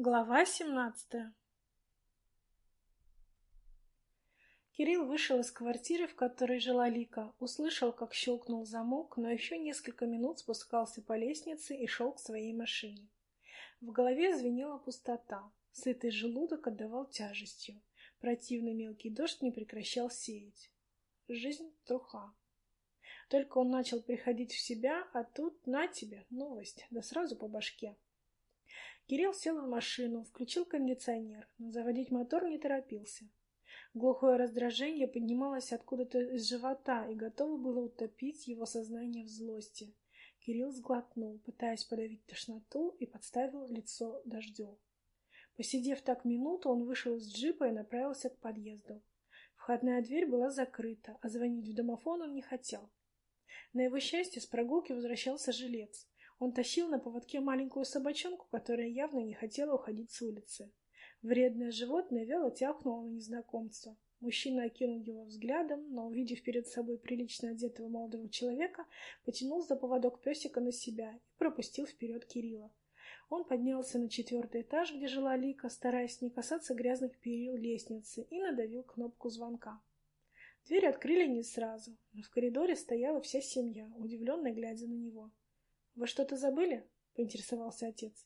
Глава семнадцатая Кирилл вышел из квартиры, в которой жила Лика, услышал, как щелкнул замок, но еще несколько минут спускался по лестнице и шел к своей машине. В голове звенела пустота, сытый желудок отдавал тяжестью, противный мелкий дождь не прекращал сеять. Жизнь труха. Только он начал приходить в себя, а тут на тебе новость, да сразу по башке. Кирилл сел в машину, включил кондиционер, но заводить мотор не торопился. Глухое раздражение поднималось откуда-то из живота и готово было утопить его сознание в злости. Кирилл сглотнул, пытаясь подавить тошноту, и подставил лицо дождю. Посидев так минуту, он вышел из джипа и направился к подъезду. Входная дверь была закрыта, а звонить в домофон он не хотел. На его счастье с прогулки возвращался жилец. Он тащил на поводке маленькую собачонку, которая явно не хотела уходить с улицы. Вредное животное вяло тяпнуло на незнакомца. Мужчина окинул его взглядом, но, увидев перед собой прилично одетого молодого человека, потянул за поводок песика на себя и пропустил вперед Кирилла. Он поднялся на четвертый этаж, где жила Лика, стараясь не касаться грязных перил лестницы, и надавил кнопку звонка. Дверь открыли не сразу, но в коридоре стояла вся семья, удивленно глядя на него. «Вы что-то забыли?» — поинтересовался отец.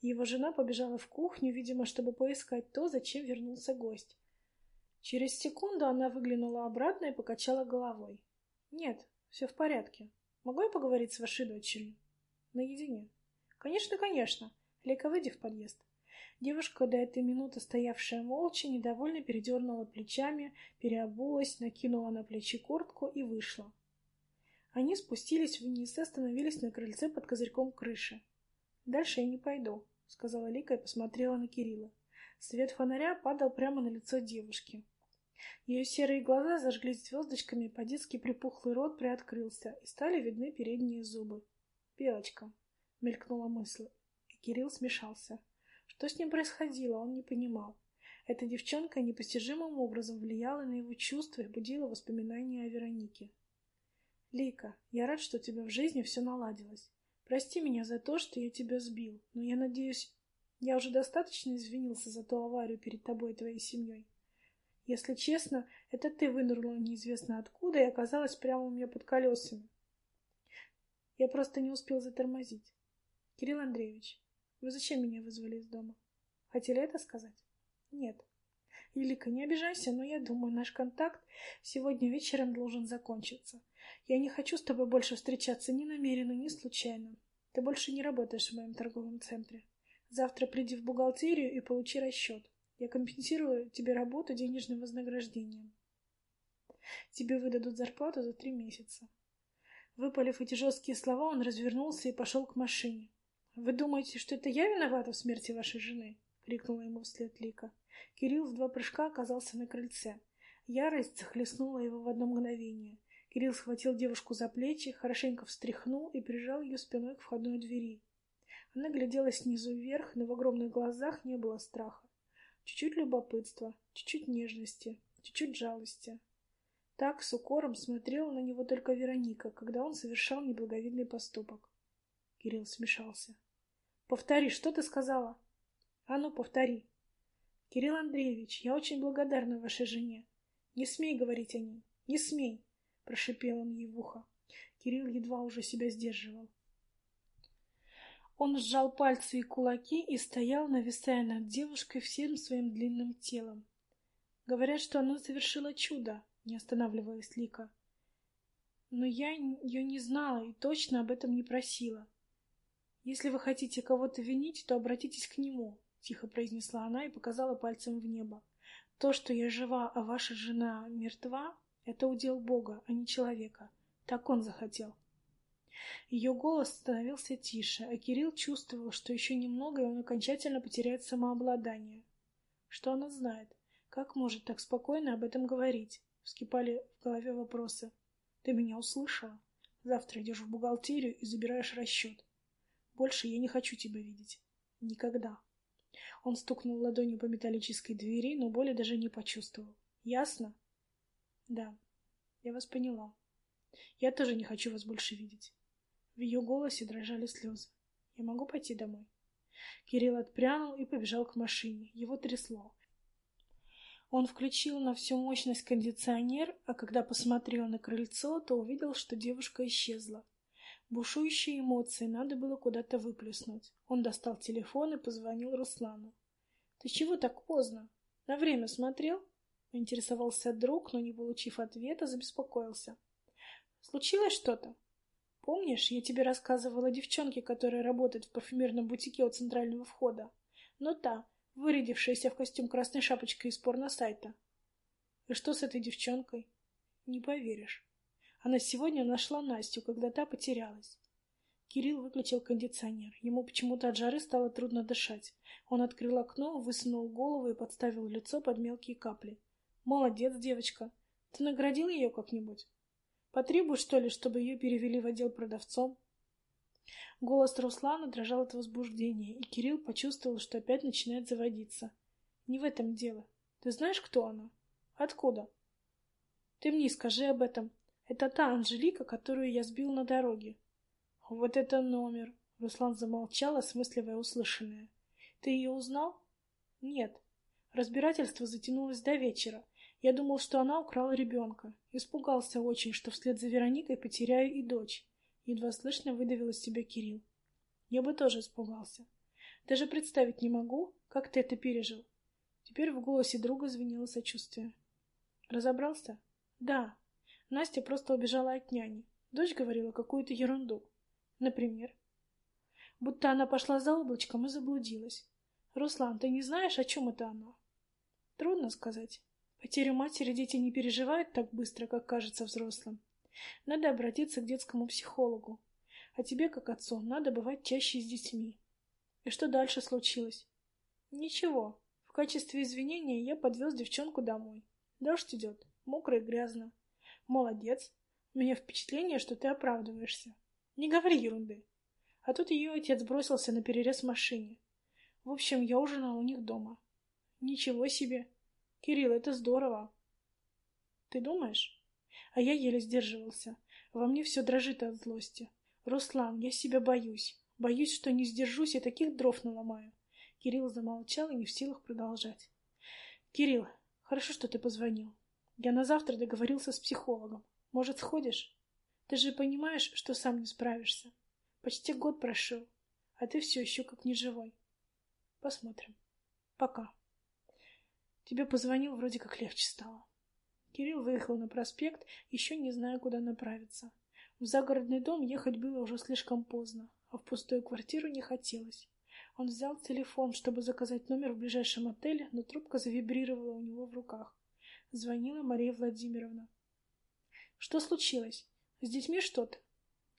Его жена побежала в кухню, видимо, чтобы поискать то, зачем вернулся гость. Через секунду она выглянула обратно и покачала головой. «Нет, все в порядке. Могу я поговорить с вашей дочерью?» «Наедине». «Конечно, конечно. Лека, выйди в подъезд». Девушка, до этой минуты стоявшая молча, недовольно передернула плечами, переобулась, накинула на плечи куртку и вышла. Они спустились вниз и остановились на крыльце под козырьком крыши. «Дальше я не пойду», — сказала Лика и посмотрела на Кирилла. Свет фонаря падал прямо на лицо девушки. Ее серые глаза зажглись звездочками, по-детски припухлый рот приоткрылся, и стали видны передние зубы. «Белочка», — мелькнула мысль, и Кирилл смешался. Что с ним происходило, он не понимал. Эта девчонка непостижимым образом влияла на его чувства и будила воспоминания о Веронике. Лика, я рад, что у тебя в жизни все наладилось. Прости меня за то, что я тебя сбил, но я надеюсь, я уже достаточно извинился за ту аварию перед тобой и твоей семьей. Если честно, это ты вынырнула неизвестно откуда и оказалась прямо у меня под колесами. Я просто не успел затормозить. Кирилл Андреевич, вы зачем меня вызвали из дома? Хотели это сказать? Нет. Илика, не обижайся, но я думаю, наш контакт сегодня вечером должен закончиться. Я не хочу с тобой больше встречаться ни намеренно, ни случайно. Ты больше не работаешь в моем торговом центре. Завтра приди в бухгалтерию и получи расчет. Я компенсирую тебе работу денежным вознаграждением. Тебе выдадут зарплату за три месяца. Выпалив эти жесткие слова, он развернулся и пошел к машине. «Вы думаете, что это я виновата в смерти вашей жены?» — крикнула ему вслед Лика. Кирилл в два прыжка оказался на крыльце. Ярость захлестнула его в одно мгновение. Кирилл схватил девушку за плечи, хорошенько встряхнул и прижал ее спиной к входной двери. Она глядела снизу вверх, но в огромных глазах не было страха. Чуть-чуть любопытства, чуть-чуть нежности, чуть-чуть жалости. Так с укором смотрела на него только Вероника, когда он совершал неблаговидный поступок. Кирилл смешался. «Повтори, что ты сказала?» «А ну, повтори!» «Кирилл Андреевич, я очень благодарна вашей жене. Не смей говорить о ней, не смей!» — прошипел он ей в ухо. Кирилл едва уже себя сдерживал. Он сжал пальцы и кулаки и стоял, нависая над девушкой всем своим длинным телом. Говорят, что она совершила чудо, не останавливалась Лика. Но я ее не знала и точно об этом не просила. Если вы хотите кого-то винить, то обратитесь к нему, тихо произнесла она и показала пальцем в небо. То, что я жива, а ваша жена мертва, это удел Бога, а не человека. Так он захотел. Ее голос становился тише, а Кирилл чувствовал, что еще немного, и он окончательно потеряет самообладание. Что она знает? Как может так спокойно об этом говорить? Вскипали в голове вопросы. Ты меня услышала? Завтра идешь в бухгалтерию и забираешь расчет. Больше я не хочу тебя видеть. Никогда. Он стукнул ладонью по металлической двери, но боли даже не почувствовал. Ясно? Да, я вас поняла. Я тоже не хочу вас больше видеть. В ее голосе дрожали слезы. Я могу пойти домой? Кирилл отпрянул и побежал к машине. Его трясло. Он включил на всю мощность кондиционер, а когда посмотрел на крыльцо, то увидел, что девушка исчезла. Бушующие эмоции надо было куда-то выплеснуть. Он достал телефон и позвонил Руслану. «Ты чего так поздно? На время смотрел?» Поинтересовался друг, но, не получив ответа, забеспокоился. «Случилось что-то?» «Помнишь, я тебе рассказывала о девчонке, которая работает в парфюмерном бутике у центрального входа? Ну та, вырядившаяся в костюм красной шапочкой из порно-сайта. И что с этой девчонкой? Не поверишь. Она сегодня нашла Настю, когда та потерялась. Кирилл выключил кондиционер. Ему почему-то от жары стало трудно дышать. Он открыл окно, высунул голову и подставил лицо под мелкие капли. «Молодец, девочка. Ты наградил ее как-нибудь? Потребуешь, что ли, чтобы ее перевели в отдел продавцом?» Голос Руслана дрожал от возбуждения, и Кирилл почувствовал, что опять начинает заводиться. «Не в этом дело. Ты знаешь, кто она? Откуда?» «Ты мне скажи об этом. Это та Анжелика, которую я сбил на дороге. Вот это номер. Руслан замолчал, осмысливая услышанное. Ты ее узнал? Нет. Разбирательство затянулось до вечера. Я думал, что она украла ребенка. Испугался очень, что вслед за Вероникой потеряю и дочь. Едва слышно выдавил из себя Кирилл. Я бы тоже испугался. Даже представить не могу, как ты это пережил. Теперь в голосе друга звенело сочувствие. Разобрался? Да, Настя просто убежала от няни. Дочь говорила какую-то ерунду. Например? Будто она пошла за облачком и заблудилась. Руслан, ты не знаешь, о чем это она? Трудно сказать. Потерю матери дети не переживают так быстро, как кажется взрослым. Надо обратиться к детскому психологу. А тебе, как отцу, надо бывать чаще с детьми. И что дальше случилось? Ничего. В качестве извинения я подвез девчонку домой. Дождь идет, мокро и грязно. Молодец. У меня впечатление, что ты оправдываешься. Не говори ерунды. А тут ее отец бросился на перерез машине. В общем, я ужинал у них дома. Ничего себе. Кирилл, это здорово. Ты думаешь? А я еле сдерживался. Во мне все дрожит от злости. Руслан, я себя боюсь. Боюсь, что не сдержусь и таких дров наломаю. Кирилл замолчал и не в силах продолжать. Кирилл, хорошо, что ты позвонил. Я на завтра договорился с психологом. Может, сходишь? Ты же понимаешь, что сам не справишься. Почти год прошел, а ты все еще как неживой. Посмотрим. Пока. Тебе позвонил, вроде как легче стало. Кирилл выехал на проспект, еще не зная, куда направиться. В загородный дом ехать было уже слишком поздно, а в пустую квартиру не хотелось. Он взял телефон, чтобы заказать номер в ближайшем отеле, но трубка завибрировала у него в руках. Звонила Мария Владимировна. Что случилось? С детьми что-то?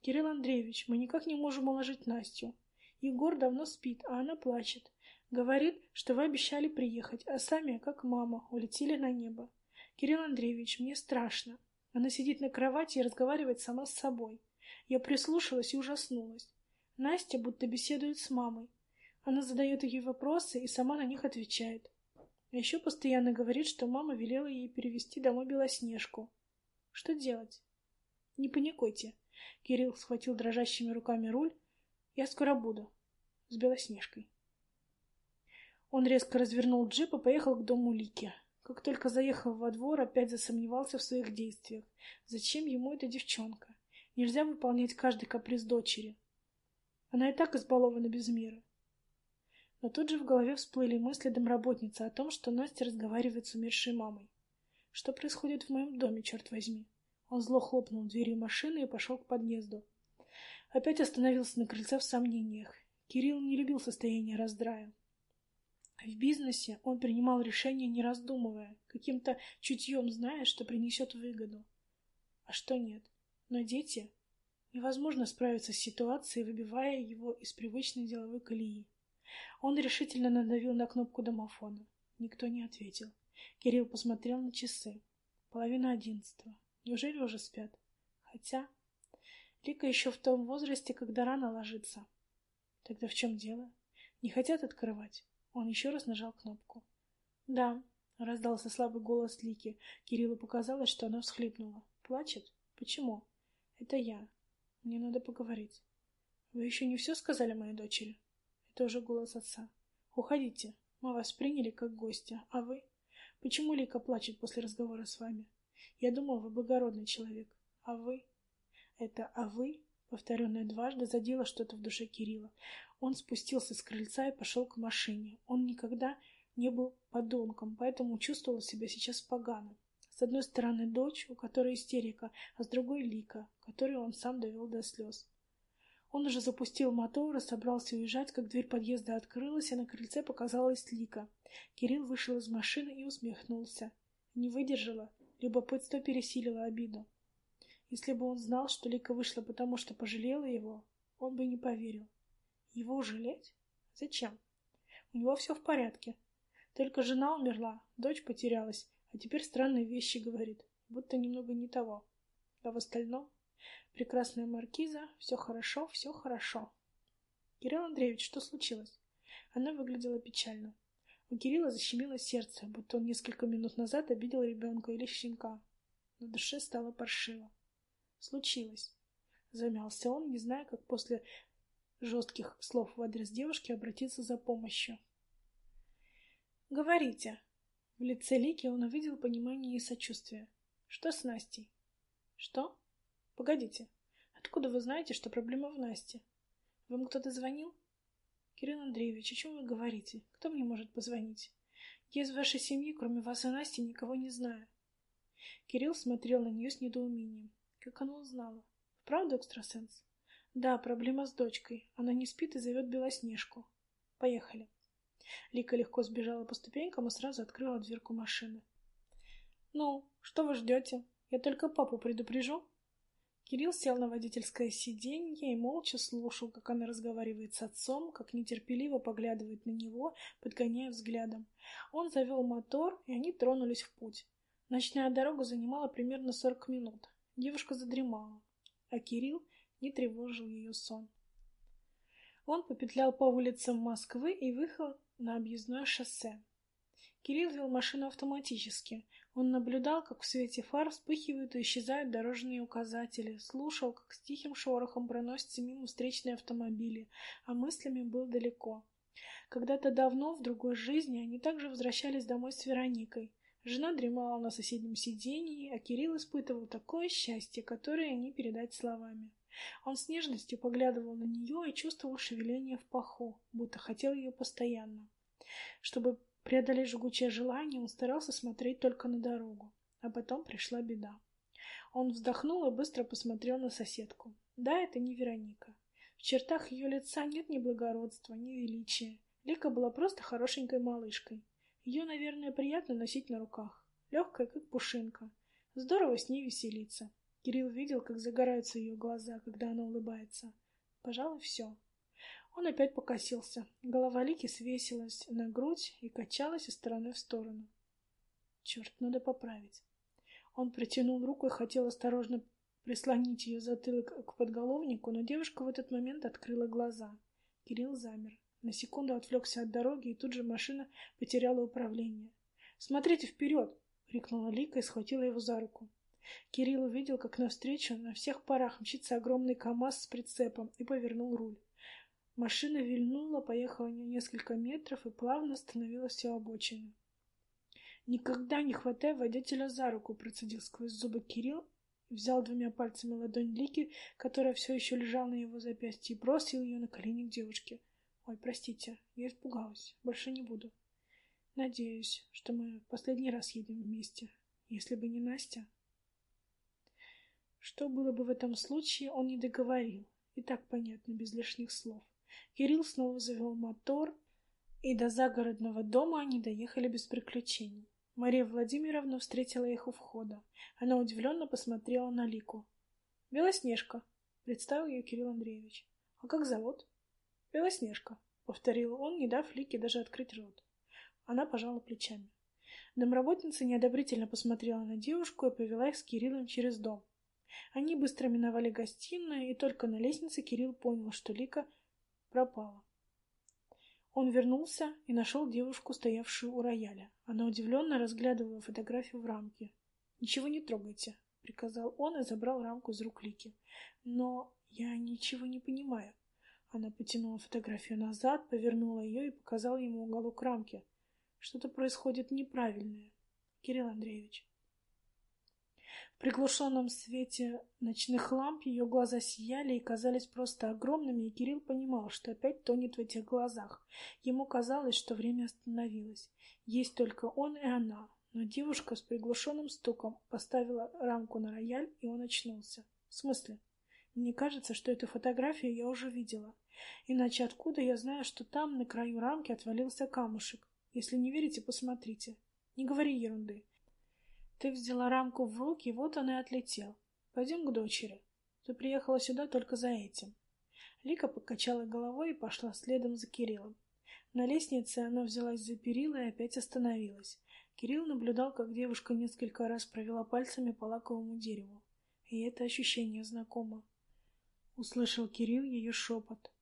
Кирилл Андреевич, мы никак не можем уложить Настю. Егор давно спит, а она плачет. Говорит, что вы обещали приехать, а сами, как мама, улетели на небо. Кирилл Андреевич, мне страшно. Она сидит на кровати и разговаривает сама с собой. Я прислушалась и ужаснулась. Настя будто беседует с мамой. Она задает ей вопросы и сама на них отвечает. А еще постоянно говорит, что мама велела ей перевести домой Белоснежку. Что делать? Не паникуйте. Кирилл схватил дрожащими руками руль. Я скоро буду. С Белоснежкой. Он резко развернул джип и поехал к дому Лики. Как только заехал во двор, опять засомневался в своих действиях. Зачем ему эта девчонка? Нельзя выполнять каждый каприз дочери. Она и так избалована без меры. Но тут же в голове всплыли мысли домработницы о том, что Настя разговаривает с умершей мамой. Что происходит в моем доме, черт возьми? Он зло хлопнул дверью машины и пошел к подъезду. Опять остановился на крыльце в сомнениях. Кирилл не любил состояние раздрая. В бизнесе он принимал решения, не раздумывая, каким-то чутьем зная, что принесет выгоду. А что нет? Но дети... Невозможно справиться с ситуацией, выбивая его из привычной деловой колеи. Он решительно надавил на кнопку домофона. Никто не ответил. Кирилл посмотрел на часы. Половина одиннадцатого. Неужели уже спят? Хотя... Лика еще в том возрасте, когда рано ложится. Тогда в чем дело? Не хотят открывать? Он еще раз нажал кнопку. «Да», — раздался слабый голос Лики. Кириллу показалось, что она всхлипнула. «Плачет? Почему?» «Это я. Мне надо поговорить». «Вы еще не все сказали моей дочери?» Это уже голос отца. Уходите. Мы вас приняли как гостя. А вы? Почему Лика плачет после разговора с вами? Я думал, вы благородный человек. А вы? Это «а вы» повторенное дважды задело что-то в душе Кирилла. Он спустился с крыльца и пошел к машине. Он никогда не был подонком, поэтому чувствовал себя сейчас погано. С одной стороны дочь, у которой истерика, а с другой Лика, которую он сам довел до слез. Он уже запустил мотор и собрался уезжать, как дверь подъезда открылась, и на крыльце показалась Лика. Кирилл вышел из машины и усмехнулся. Не выдержала, любопытство пересилило обиду. Если бы он знал, что Лика вышла потому, что пожалела его, он бы не поверил. Его жалеть? Зачем? У него все в порядке. Только жена умерла, дочь потерялась, а теперь странные вещи говорит, будто немного не того. А в остальном прекрасная маркиза, все хорошо, все хорошо. Кирилл Андреевич, что случилось? Она выглядела печально. У Кирилла защемило сердце, будто он несколько минут назад обидел ребенка или щенка. На душе стало паршиво. Случилось. Замялся он, не зная, как после жестких слов в адрес девушки обратиться за помощью. «Говорите». В лице Лики он увидел понимание и сочувствие. «Что с Настей?» «Что? Погодите. Откуда вы знаете, что проблема в Насте? Вам кто-то звонил?» «Кирилл Андреевич, о чем вы говорите? Кто мне может позвонить? Я из вашей семьи, кроме вас и Насти, никого не знаю». Кирилл смотрел на нее с недоумением. Как она узнала? Правда экстрасенс? Да, проблема с дочкой. Она не спит и зовет Белоснежку. Поехали. Лика легко сбежала по ступенькам и сразу открыла дверку машины. «Ну, что вы ждете? Я только папу предупрежу». Кирилл сел на водительское сиденье и молча слушал, как она разговаривает с отцом, как нетерпеливо поглядывает на него, подгоняя взглядом. Он завел мотор, и они тронулись в путь. Ночная дорога занимала примерно сорок минут. Девушка задремала, а Кирилл не тревожил ее сон. Он попетлял по улицам Москвы и выехал на объездное шоссе. Кирилл вел машину автоматически. Он наблюдал, как в свете фар вспыхивают и исчезают дорожные указатели, слушал, как с тихим шорохом проносятся мимо встречные автомобили, а мыслями был далеко. Когда-то давно, в другой жизни, они также возвращались домой с Вероникой. Жена дремала на соседнем сиденье, а Кирилл испытывал такое счастье, которое не передать словами. Он с нежностью поглядывал на нее и чувствовал шевеление в паху, будто хотел ее постоянно. Чтобы преодолеть жгучее желание, он старался смотреть только на дорогу. А потом пришла беда. Он вздохнул и быстро посмотрел на соседку. Да, это не Вероника. В чертах ее лица нет ни благородства, ни величия. Лика была просто хорошенькой малышкой. Ее, наверное, приятно носить на руках. Легкая, как пушинка. Здорово с ней веселиться. Кирилл видел, как загораются ее глаза, когда она улыбается. Пожалуй, все. Он опять покосился. Голова Лики свесилась на грудь и качалась из стороны в сторону. Черт, надо поправить. Он протянул руку и хотел осторожно прислонить ее затылок к подголовнику, но девушка в этот момент открыла глаза. Кирилл замер. На секунду отвлекся от дороги, и тут же машина потеряла управление. «Смотрите вперед!» — крикнула Лика и схватила его за руку. Кирилл увидел, как навстречу на всех парах мчится огромный КАМАЗ с прицепом и повернул руль. Машина вильнула, поехала несколько метров и плавно остановилась у обочины. «Никогда не хватай водителя за руку!» — процедил сквозь зубы Кирилл, взял двумя пальцами ладонь Лики, которая все еще лежала на его запястье, и бросил ее на колени к девушке. Ой, простите, я испугалась. Больше не буду. Надеюсь, что мы в последний раз едем вместе. Если бы не Настя... Что было бы в этом случае, он не договорил. И так понятно, без лишних слов. Кирилл снова завел мотор, и до загородного дома они доехали без приключений. Мария Владимировна встретила их у входа. Она удивленно посмотрела на Лику. «Белоснежка», — представил ее Кирилл Андреевич. «А как зовут?» «Белоснежка», — повторил он, не дав Лике даже открыть рот. Она пожала плечами. Домработница неодобрительно посмотрела на девушку и повела их с Кириллом через дом. Они быстро миновали гостиную, и только на лестнице Кирилл понял, что Лика пропала. Он вернулся и нашел девушку, стоявшую у рояля. Она удивленно разглядывала фотографию в рамке. «Ничего не трогайте», — приказал он и забрал рамку из рук Лики. «Но я ничего не понимаю. Она потянула фотографию назад, повернула ее и показала ему уголок рамки. Что-то происходит неправильное, Кирилл Андреевич. В приглушенном свете ночных ламп ее глаза сияли и казались просто огромными, и Кирилл понимал, что опять тонет в этих глазах. Ему казалось, что время остановилось. Есть только он и она, но девушка с приглушенным стуком поставила рамку на рояль, и он очнулся. В смысле? Мне кажется, что эту фотографию я уже видела. Иначе откуда я знаю, что там на краю рамки отвалился камушек? Если не верите, посмотрите. Не говори ерунды. Ты взяла рамку в руки, вот он и отлетел. Пойдем к дочери. Ты приехала сюда только за этим. Лика покачала головой и пошла следом за Кириллом. На лестнице она взялась за перила и опять остановилась. Кирилл наблюдал, как девушка несколько раз провела пальцами по лаковому дереву. И это ощущение знакомо. Услышал Кирилл ее шепот.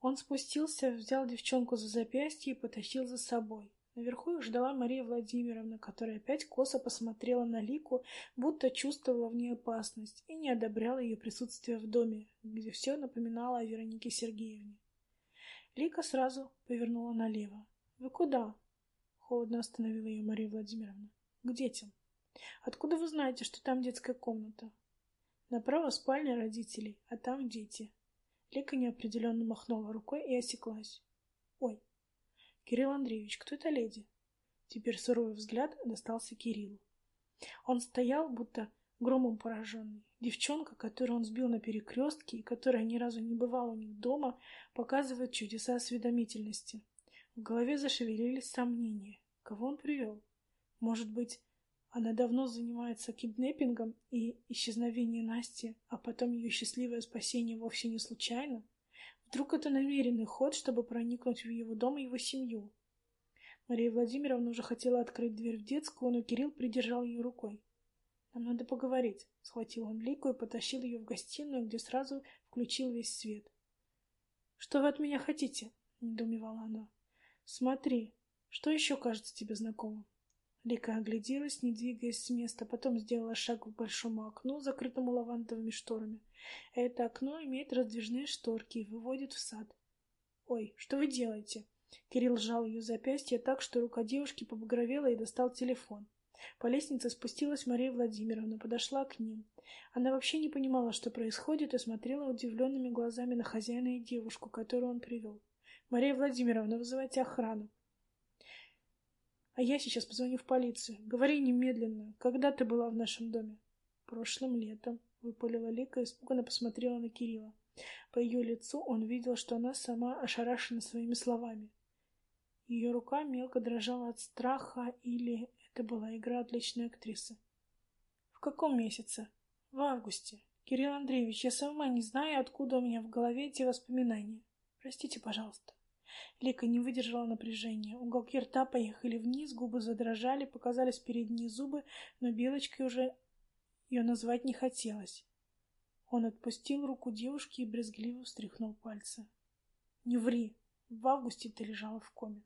Он спустился, взял девчонку за запястье и потащил за собой. Наверху их ждала Мария Владимировна, которая опять косо посмотрела на Лику, будто чувствовала в ней опасность и не одобряла ее присутствие в доме, где все напоминало о Веронике Сергеевне. Лика сразу повернула налево. «Вы куда?» — холодно остановила ее Мария Владимировна. «К детям». «Откуда вы знаете, что там детская комната?» «Направо спальня родителей, а там дети». Лика неопределенно махнула рукой и осеклась. «Ой, Кирилл Андреевич, кто эта леди?» Теперь суровый взгляд достался Кириллу. Он стоял, будто громом пораженный. Девчонка, которую он сбил на перекрестке и которая ни разу не бывала у них дома, показывает чудеса осведомительности. В голове зашевелились сомнения. Кого он привел? Может быть, она давно занимается киднеппингом, и исчезновение Насти, а потом ее счастливое спасение вовсе не случайно? Вдруг это намеренный ход, чтобы проникнуть в его дом и его семью? Мария Владимировна уже хотела открыть дверь в детскую, но Кирилл придержал ее рукой. «Нам надо поговорить», — схватил он Лику и потащил ее в гостиную, где сразу включил весь свет. «Что вы от меня хотите?» — недоумевала она. «Смотри, что еще кажется тебе знакомым?» Лика огляделась, не двигаясь с места, потом сделала шаг к большому окну, закрытому лавандовыми шторами. Это окно имеет раздвижные шторки и выводит в сад. «Ой, что вы делаете?» Кирилл сжал ее запястье так, что рука девушки побагровела и достал телефон. По лестнице спустилась Мария Владимировна, подошла к ним. Она вообще не понимала, что происходит, и смотрела удивленными глазами на хозяина и девушку, которую он привел. «Мария Владимировна, вызывайте охрану!» А я сейчас позвоню в полицию. Говори немедленно. Когда ты была в нашем доме? Прошлым летом, выпалила Лика и испуганно посмотрела на Кирилла. По ее лицу он видел, что она сама ошарашена своими словами. Ее рука мелко дрожала от страха, или это была игра отличной актрисы. В каком месяце? В августе. Кирилл Андреевич, я сама не знаю, откуда у меня в голове эти воспоминания. Простите, пожалуйста. Лика не выдержала напряжения. Уголки рта поехали вниз, губы задрожали, показались передние зубы, но Белочкой уже ее назвать не хотелось. Он отпустил руку девушки и брезгливо встряхнул пальцы. «Не ври! В августе ты лежала в коме».